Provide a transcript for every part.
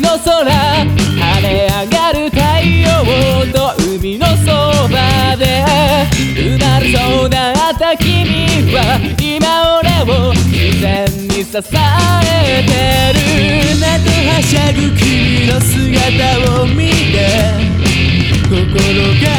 の空跳ね上がるた君は今俺を自然に支えてる。船とはしゃぐ君の姿を見て心が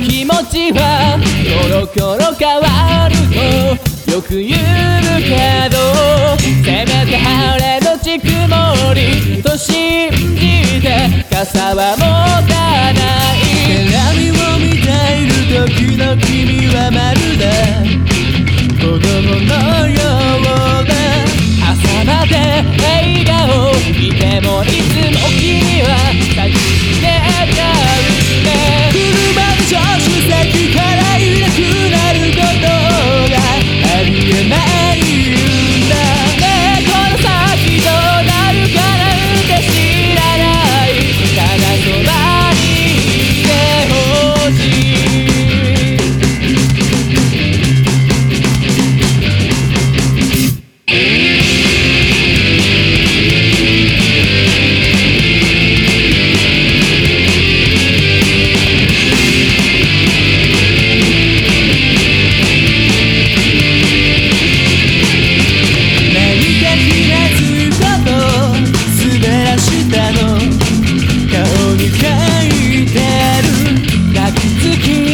気持ちはコロコロ変わるとよく言うけどせめて晴れのち曇りと信じて傘は持たない手紙を見ている時の君はまるで子供のようだ朝まで笑顔を見てもいつも君月